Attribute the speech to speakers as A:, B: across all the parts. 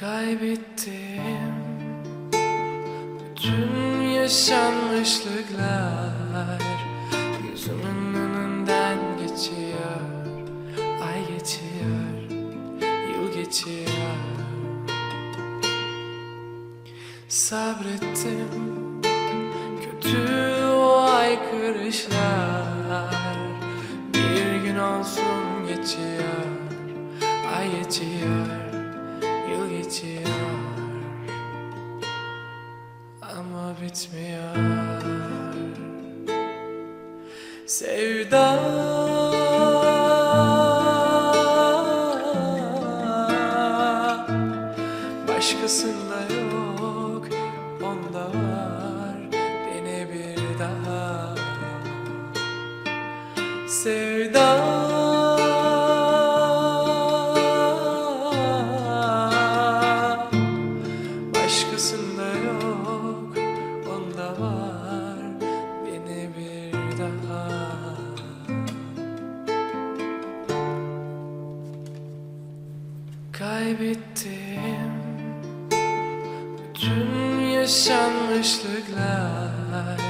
A: Kaybettim bütün yaşanmışlıklar. Gözümün önünden geçiyor Ay geçiyor, yıl geçiyor. Sabrettim kötü o aykırışlar. Bir gün olsun geçiyor Ay geçiyor, geçiyor Ama bitmiyor. Sevda. Başkasında yok Onda var. Dene bir daha. Sevda yok. Onda var Dene bir daha. Kaybettim bütün yaşanmışlıklar.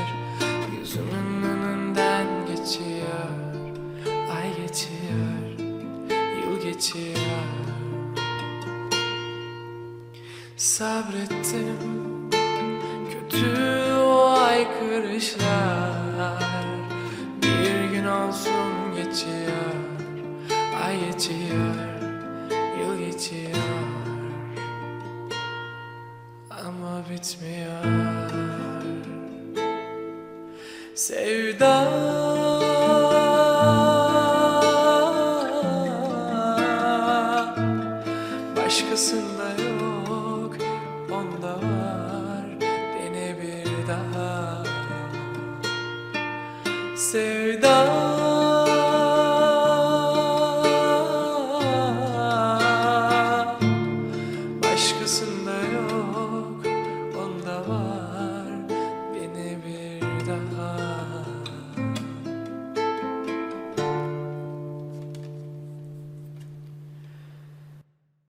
A: Gözümün önünden geçiyor Ay geçiyor, yıl geçiyor. Sabrettim kötü o aykırışlar. Bir gün olsun geçiyor Ay geçiyor, yıl geçiyor. Ama bitmiyor. Sevda. Başkasında Sevda